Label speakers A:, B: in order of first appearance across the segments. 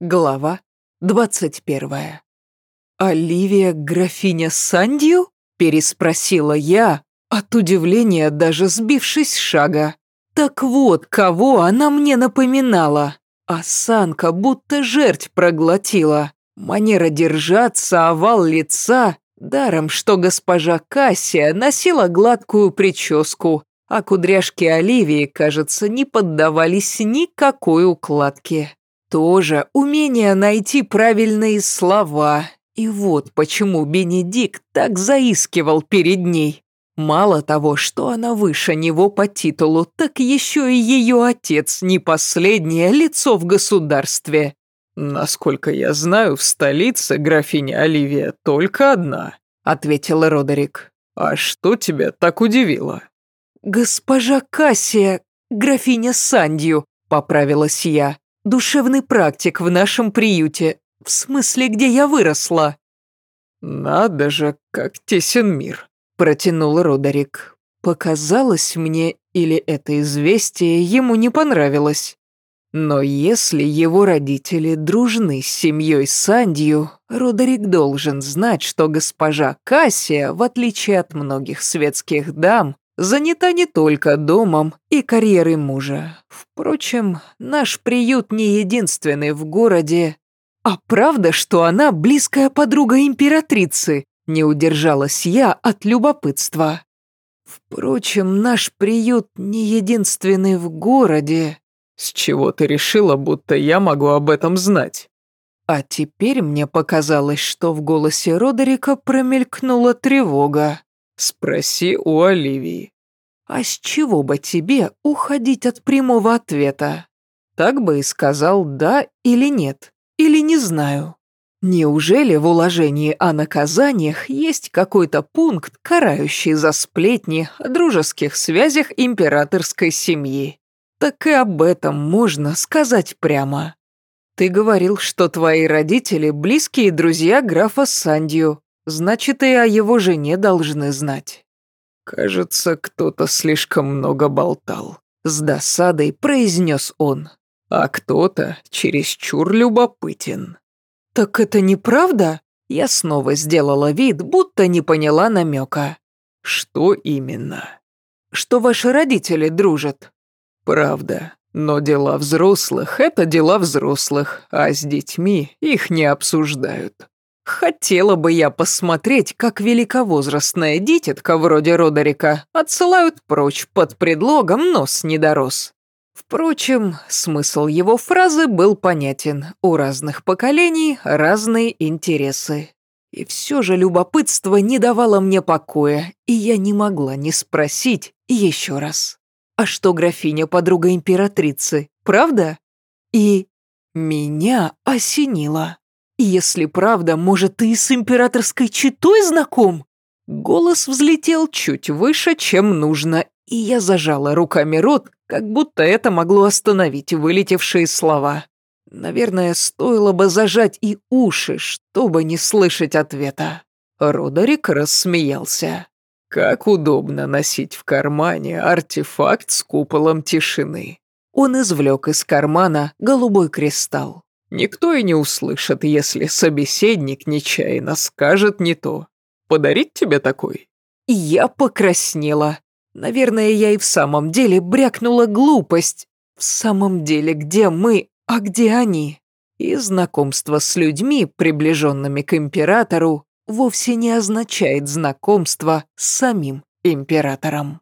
A: Глава двадцать первая. «Оливия графиня Сандью?» – переспросила я, от удивления даже сбившись шага. Так вот, кого она мне напоминала. Осанка будто жерть проглотила. Манера держаться, овал лица. Даром, что госпожа Кассия носила гладкую прическу, а кудряшки Оливии, кажется, не поддавались никакой укладке. Тоже умение найти правильные слова. И вот почему Бенедикт так заискивал перед ней. Мало того, что она выше него по титулу, так еще и ее отец не последнее лицо в государстве.
B: «Насколько я знаю, в столице графиня Оливия только одна», — ответил Родерик. «А что тебя так удивило?»
A: «Госпожа Кассия, графиня Сандью», — поправилась я. «Душевный практик в нашем приюте, в смысле, где я выросла».
B: «Надо же, как тесен мир», протянул Родерик. Показалось мне, или это известие ему не понравилось. Но если его родители дружны с семьей Сандью, Родерик должен знать, что госпожа Кассия, в отличие от многих светских дам, занята не только домом и карьерой мужа. Впрочем, наш приют не единственный в городе. А правда, что она близкая подруга императрицы? Не удержалась я от любопытства. Впрочем, наш приют не единственный в городе. С чего ты решила, будто я могу об этом знать?
A: А теперь мне показалось, что в голосе Родерика промелькнула тревога.
B: Спроси у Оливии.
A: А с чего бы тебе уходить от прямого ответа? Так бы и сказал «да» или «нет», или «не знаю». Неужели в уложении о наказаниях есть какой-то пункт, карающий за сплетни о дружеских связях императорской семьи? Так и об этом можно сказать прямо. Ты говорил, что твои родители – близкие друзья графа Сандью, значит, и о его жене должны знать.
B: Кажется, кто-то слишком много болтал. С досадой произнес он. А кто-то чересчур любопытен.
A: «Так это неправда?» Я снова сделала вид, будто не поняла намека.
B: «Что именно?»
A: «Что ваши родители дружат».
B: «Правда. Но дела взрослых – это дела взрослых, а с детьми их не обсуждают».
A: Хотела бы я посмотреть, как великовозрастная дитятка вроде Родерика отсылают прочь под предлогом нос не дорос. Впрочем, смысл его фразы был понятен. У разных поколений разные интересы. И все же любопытство не давало мне покоя, и я не могла не спросить еще раз. А что графиня подруга императрицы, правда? И меня осенило. Если правда, может, ты с императорской читой знаком? Голос взлетел чуть выше, чем нужно, и я зажала руками рот, как будто это могло остановить вылетевшие слова. Наверное, стоило бы зажать и уши, чтобы не слышать ответа. Родерик рассмеялся.
B: «Как удобно носить в кармане артефакт с куполом тишины».
A: Он извлек из кармана голубой кристалл.
B: «Никто и не услышит, если собеседник нечаянно скажет не то. Подарить тебе такой?»
A: Я покраснела. Наверное, я и в самом деле брякнула глупость. В самом деле, где мы, а где они? И знакомство с людьми, приближенными к императору, вовсе не означает знакомство с самим императором.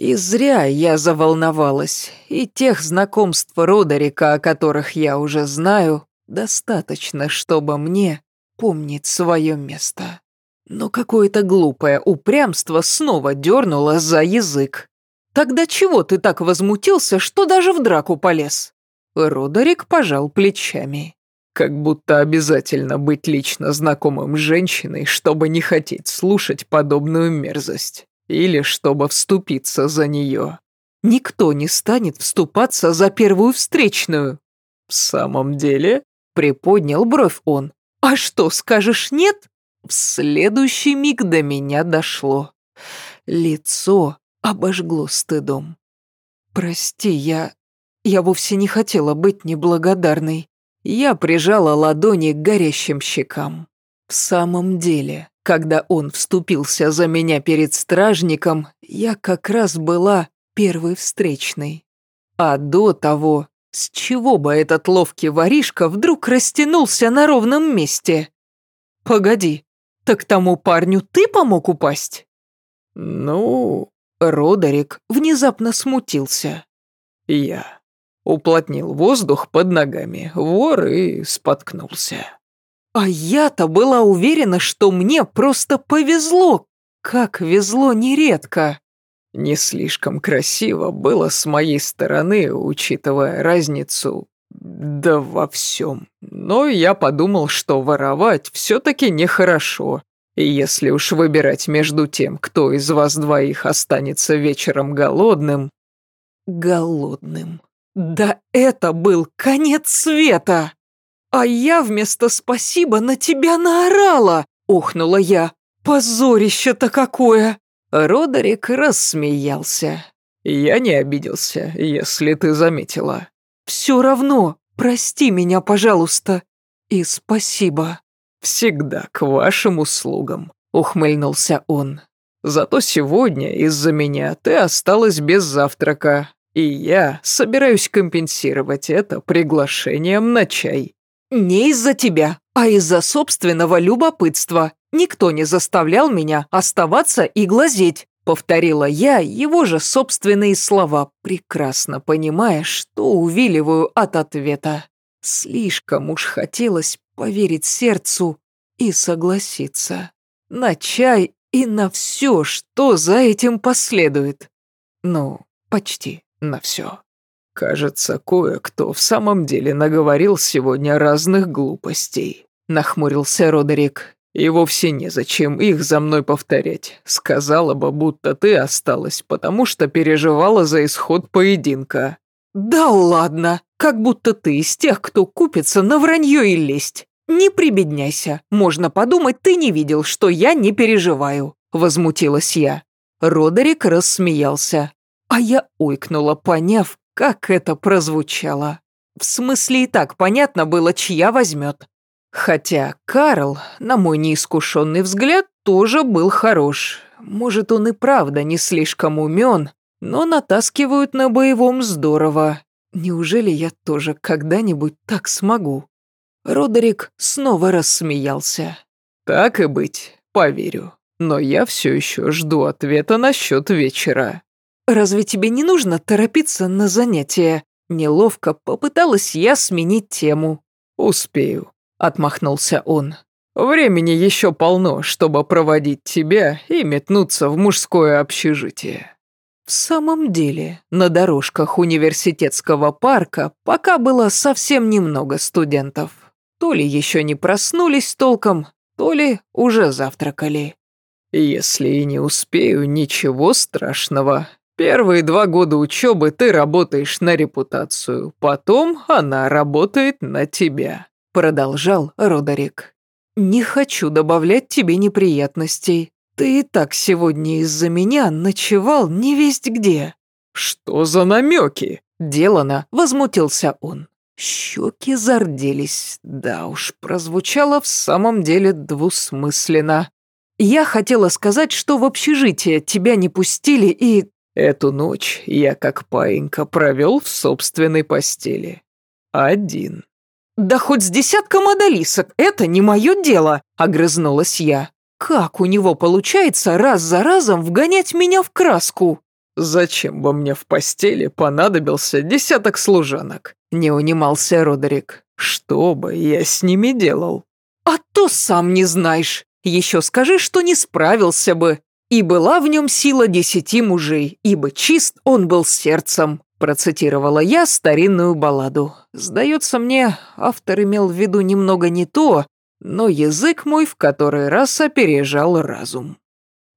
A: И зря я заволновалась, и тех знакомств Родерика, о которых я уже знаю, достаточно, чтобы мне помнить свое место. Но какое-то глупое упрямство снова дернуло за язык. «Тогда чего ты так возмутился, что даже в драку полез?» Родерик пожал плечами.
B: «Как будто обязательно быть лично знакомым с женщиной, чтобы не хотеть слушать подобную мерзость. Или чтобы вступиться за нее».
A: «Никто не станет вступаться за первую встречную».
B: «В самом деле?»
A: — приподнял бровь он. «А что, скажешь нет?» В следующий миг до меня дошло. Лицо обожгло стыдом. «Прости, я... я вовсе не хотела быть неблагодарной. Я прижала ладони к горящим щекам. В самом деле, когда он вступился за меня перед стражником, я как раз была первой встречной. А до того, с чего бы этот ловкий воришка вдруг растянулся на ровном месте? Погоди, так тому парню ты помог упасть?
B: Ну,
A: Родерик внезапно смутился.
B: Я уплотнил воздух под ногами, вор и споткнулся.
A: А я-то была уверена, что мне просто повезло, как везло нередко.
B: Не слишком красиво было с моей стороны, учитывая разницу, да во всем. Но я подумал, что воровать все-таки нехорошо. И если уж выбирать между тем, кто из вас двоих останется вечером голодным...
A: Голодным. Да это был конец света! А я вместо «спасибо» на тебя наорала, охнула я. Позорище-то какое! Родерик рассмеялся.
B: «Я не обиделся, если ты заметила».
A: «Все равно, прости меня, пожалуйста, и спасибо».
B: «Всегда к вашим услугам», — ухмыльнулся он. «Зато сегодня из-за меня ты осталась без завтрака, и я собираюсь компенсировать это приглашением на чай».
A: «Не из-за тебя, а из-за собственного любопытства. Никто не заставлял меня оставаться и глазеть», — повторила я его же собственные слова, прекрасно понимая, что увиливаю от ответа. Слишком уж хотелось поверить сердцу и согласиться. На чай и на все, что за этим последует. Ну, почти на все.
B: «Кажется, кое-кто в самом деле наговорил сегодня разных глупостей», — нахмурился Родерик. «И вовсе незачем их за мной повторять. Сказала бы, будто ты осталась, потому что переживала за исход поединка».
A: «Да ладно, как будто ты из тех, кто купится на вранье и лесть. Не прибедняйся, можно подумать, ты не видел, что я не переживаю», — возмутилась я. Родерик рассмеялся, а я ойкнула, поняв, как это прозвучало. В смысле и так понятно было, чья возьмет. Хотя Карл, на мой неискушенный взгляд, тоже был хорош. Может, он и правда не слишком умен, но натаскивают на боевом здорово. Неужели я тоже когда-нибудь так смогу? Родерик снова рассмеялся.
B: «Так и быть, поверю. Но я все еще жду ответа насчет вечера.
A: «Разве тебе не нужно торопиться на занятия?» Неловко попыталась я сменить тему.
B: «Успею», — отмахнулся он. «Времени еще полно, чтобы проводить тебя и метнуться в мужское общежитие».
A: В самом деле, на дорожках университетского парка пока было совсем немного студентов. То ли еще не проснулись толком, то ли уже завтракали.
B: «Если и не успею, ничего страшного. Первые два года учебы ты работаешь на репутацию, потом она работает на тебя», — продолжал Родерик.
A: «Не хочу добавлять тебе неприятностей. Ты и так сегодня из-за меня ночевал не весть где».
B: «Что за намеки?»
A: — делано, возмутился он. Щеки зарделись. Да уж, прозвучало в самом деле двусмысленно. Я хотела сказать, что в общежитие тебя не пустили и...
B: Эту ночь я как паинька провел в собственной постели. Один.
A: «Да хоть с десятком одолисок, это не мое дело», — огрызнулась я. «Как у него получается раз за разом вгонять меня в краску?»
B: «Зачем бы мне в постели понадобился десяток служанок?» — не унимался Родерик. «Что бы я с ними делал?»
A: «А то сам не знаешь. Еще скажи, что не справился бы. «И была в нем сила десяти мужей, ибо чист он был сердцем», процитировала я старинную балладу. Сдается мне, автор имел в виду немного не то, но язык мой в который раз опережал разум.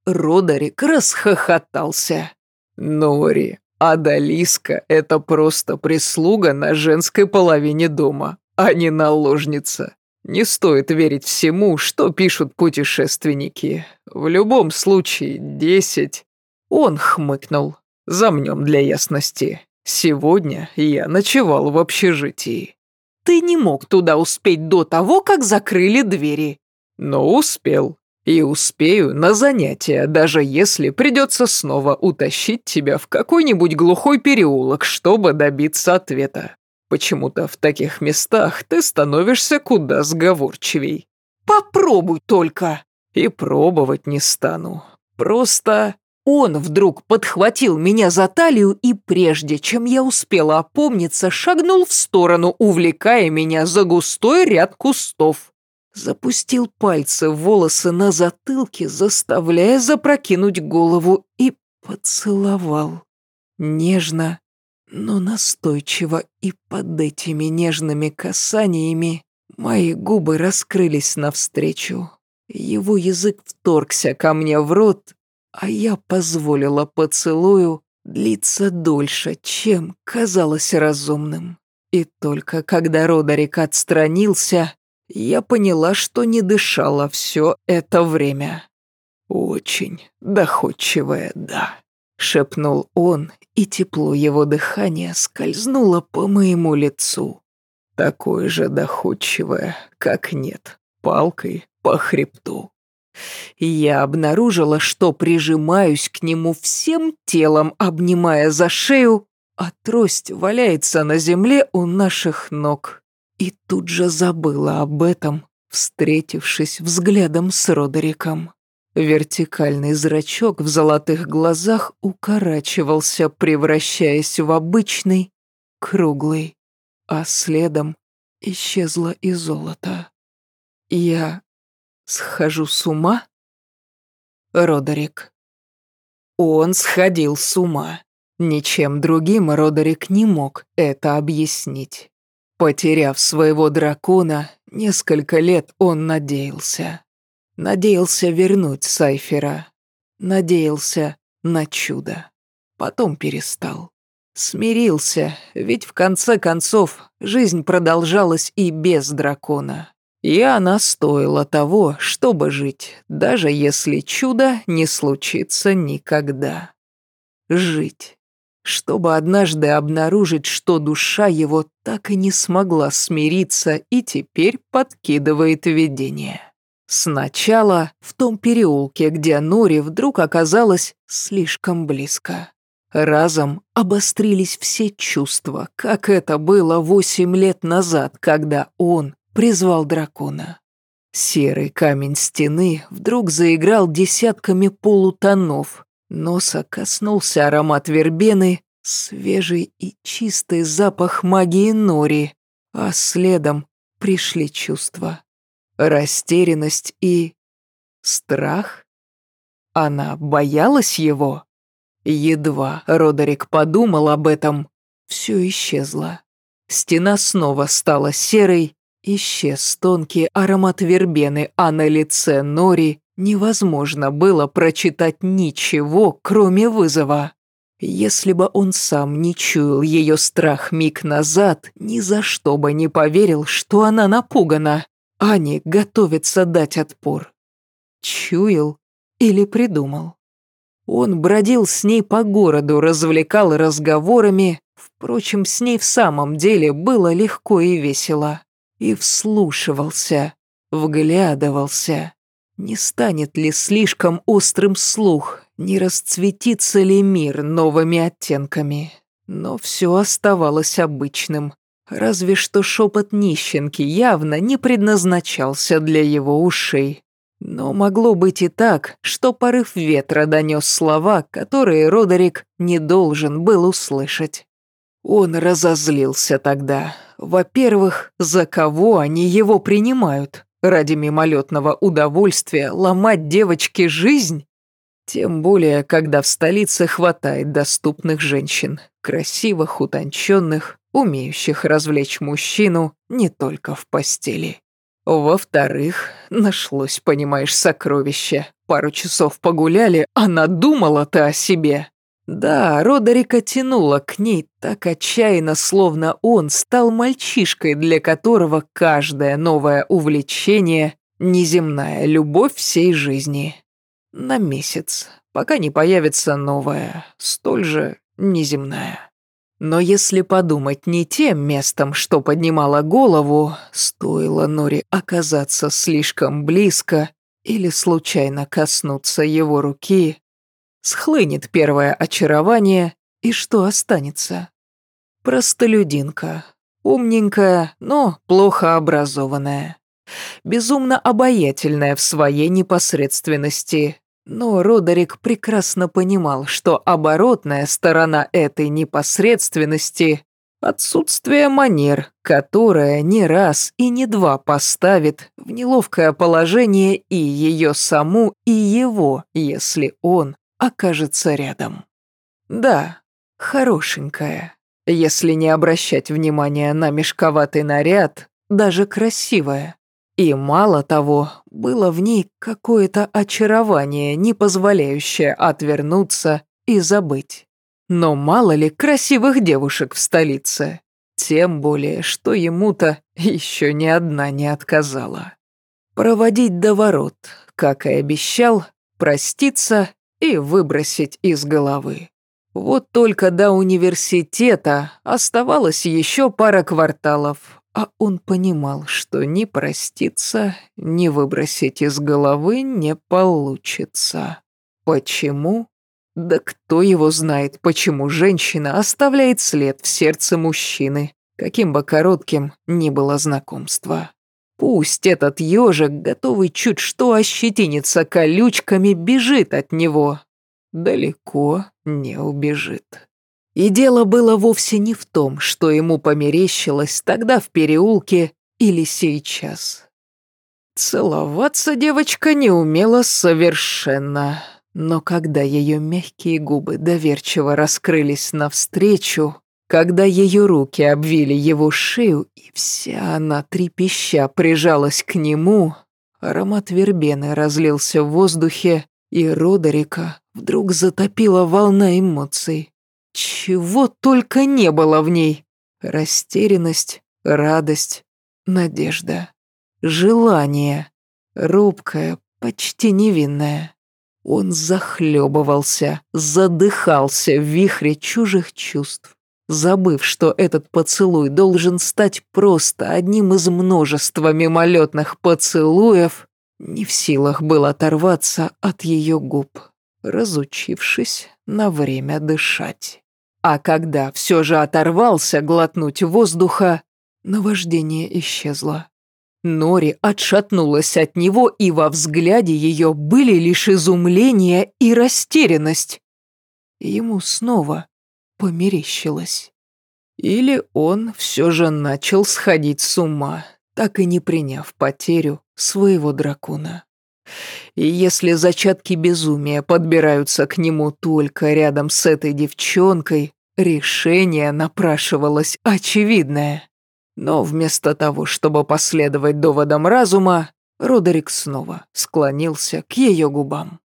A: Родерик расхохотался.
B: «Нори, Адалиска — это просто прислуга на женской половине дома, а не наложница. Не стоит верить всему, что пишут путешественники. В любом случае, десять. Он хмыкнул. Замнем для ясности. Сегодня я ночевал в общежитии.
A: ты не мог туда успеть до того, как закрыли двери.
B: Но успел. И успею на занятия, даже если придется снова утащить тебя в какой-нибудь глухой переулок, чтобы добиться ответа. Почему-то в таких местах ты становишься куда сговорчивей.
A: Попробуй только.
B: И пробовать не стану. Просто...
A: Он вдруг подхватил меня за талию и, прежде чем я успела опомниться, шагнул в сторону, увлекая меня за густой ряд кустов. Запустил пальцы в волосы на затылке, заставляя запрокинуть голову, и поцеловал. Нежно, но настойчиво, и под этими нежными касаниями мои губы раскрылись навстречу. Его язык вторгся ко мне в рот, а я позволила поцелую длиться дольше, чем казалось разумным. И только когда Родерик отстранился, я поняла, что не дышала все это время. «Очень доходчивая, да», — шепнул он, и тепло его дыхания скользнуло по моему лицу. «Такое же доходчивое, как нет, палкой по хребту». Я обнаружила, что прижимаюсь к нему всем телом, обнимая за шею, а трость валяется на земле у наших ног. И тут же забыла об этом, встретившись взглядом с Родериком. Вертикальный зрачок в золотых глазах укорачивался, превращаясь в обычный, круглый, а следом исчезло и золото. Я схожу с ума? Родерик. Он сходил с ума. Ничем другим Родерик не мог это объяснить. Потеряв своего дракона, несколько лет он надеялся. Надеялся вернуть Сайфера. Надеялся на чудо. Потом перестал. Смирился, ведь в конце концов жизнь продолжалась и без дракона. И она стоила того, чтобы жить, даже если чудо не случится никогда. Жить чтобы однажды обнаружить, что душа его так и не смогла смириться и теперь подкидывает видение. Сначала в том переулке, где Нори вдруг оказалась слишком близко. Разом обострились все чувства, как это было восемь лет назад, когда он призвал дракона. Серый камень стены вдруг заиграл десятками полутонов, Носа коснулся аромат вербены, свежий и чистый запах магии нори, а следом пришли чувства. Растерянность и... страх? Она боялась его? Едва Родерик подумал об этом, все исчезло. Стена снова стала серой, исчез тонкий аромат вербены, а на лице Нори Невозможно было прочитать ничего, кроме вызова. Если бы он сам не чуял ее страх миг назад, ни за что бы не поверил, что она напугана, а не готовится дать отпор. Чуял или придумал. Он бродил с ней по городу, развлекал разговорами, впрочем, с ней в самом деле было легко и весело. И вслушивался, вглядывался. Не станет ли слишком острым слух, не расцветится ли мир новыми оттенками? Но все оставалось обычным. Разве что шепот нищенки явно не предназначался для его ушей. Но могло быть и так, что порыв ветра донес слова, которые Родерик не должен был услышать. Он разозлился тогда. Во-первых, за кого они его принимают? Ради мимолетного удовольствия ломать девочке жизнь? Тем более, когда в столице хватает доступных женщин, красивых, утонченных, умеющих развлечь мужчину не только в постели. Во-вторых, нашлось, понимаешь, сокровище. Пару часов погуляли, а надумала-то о себе. Да, Родерика тянула к ней так отчаянно, словно он стал мальчишкой, для которого каждое новое увлечение — неземная любовь всей жизни. На месяц, пока не появится новая, столь же неземная. Но если подумать не тем местом, что поднимало голову, стоило Нори оказаться слишком близко или случайно коснуться его руки, схлынет первое очарование, и что останется? Простолюдинка, умненькая, но плохо образованная, безумно обаятельная в своей непосредственности, но Родерик прекрасно понимал, что оборотная сторона этой непосредственности – отсутствие манер, которое не раз и не два поставит в неловкое положение и ее саму, и его, если он окажется рядом. Да, хорошенькая, если не обращать внимания на мешковатый наряд, даже красивая. И мало того, было в ней какое-то очарование, не позволяющее отвернуться и забыть. Но мало ли красивых девушек в столице. Тем более, что ему-то еще ни одна не отказала. Проводить до ворот, как и обещал, проститься и выбросить из головы. Вот только до университета оставалось еще пара кварталов, а он понимал, что ни проститься, ни выбросить из головы не получится. Почему? Да кто его знает, почему женщина оставляет след в сердце мужчины, каким бы коротким ни было знакомство. Пусть этот ежик, готовый чуть что ощетиниться колючками, бежит от него. Далеко не убежит. И дело было вовсе не в том, что ему померещилось тогда в переулке или сейчас. Целоваться девочка не умела совершенно, но когда ее мягкие губы доверчиво раскрылись навстречу, когда ее руки обвили его шею, и вся она трепеща прижалась к нему, аромат вербены разлился в воздухе, и Родерика вдруг затопила волна эмоций. Чего только не было в ней. Растерянность, радость, надежда, желание. Робкое, почти невинное. Он захлебывался, задыхался в вихре чужих чувств, забыв, что этот поцелуй должен стать просто одним из множества мимолетных поцелуев, не в силах был оторваться от ее губ, разучившись на время дышать. А когда все же оторвался глотнуть воздуха, наваждение исчезло. Нори отшатнулась от него, и во взгляде ее были лишь изумление и растерянность. Ему снова померещилось. Или он все же начал сходить с ума, так и не приняв потерю своего дракона. И если зачатки безумия подбираются к нему только рядом с этой девчонкой, решение напрашивалось очевидное. Но вместо того, чтобы последовать доводам разума, Родерик снова склонился к ее губам.